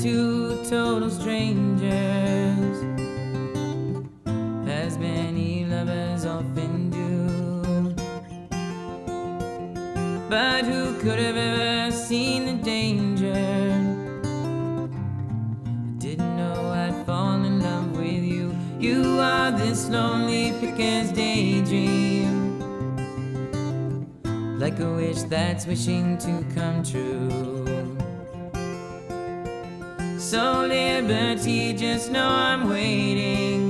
total strangers, as many lovers often do. But who could have ever seen the danger? I didn't know I'd fall in love with you. You are this lonely picker's daydream. Like a wish that's wishing to come true. So, Liberty, just know I'm waiting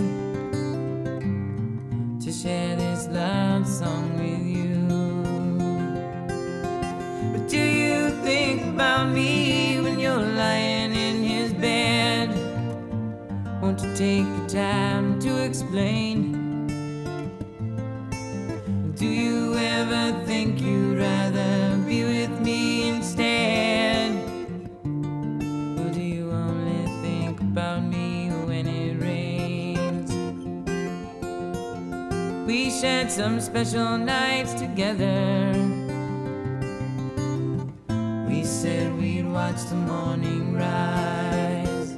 to share this love song with you. But do you think about me when you're lying in his bed? Won't you take the time to explain? Do you ever think you'd We shared some special nights together. We said we'd watch the morning rise.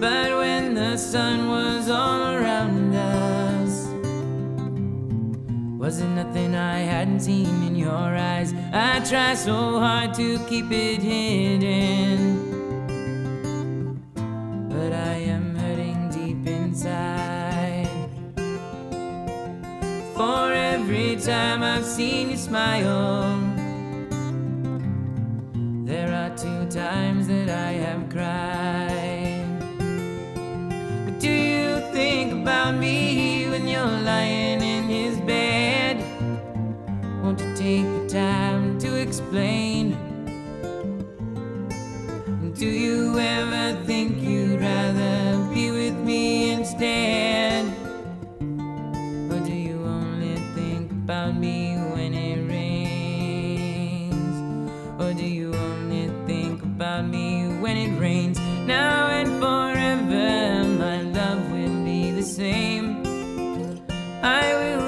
But when the sun was all around us, was it nothing I hadn't seen in your eyes? I try so hard to keep it hidden. Every time I've seen you smile, there are two times that I have cried. But do you think about me when you're lying in his bed? Won't you take the time to explain? about me when it rains? Or do you only think about me when it rains? Now and forever, my love will be the same. I will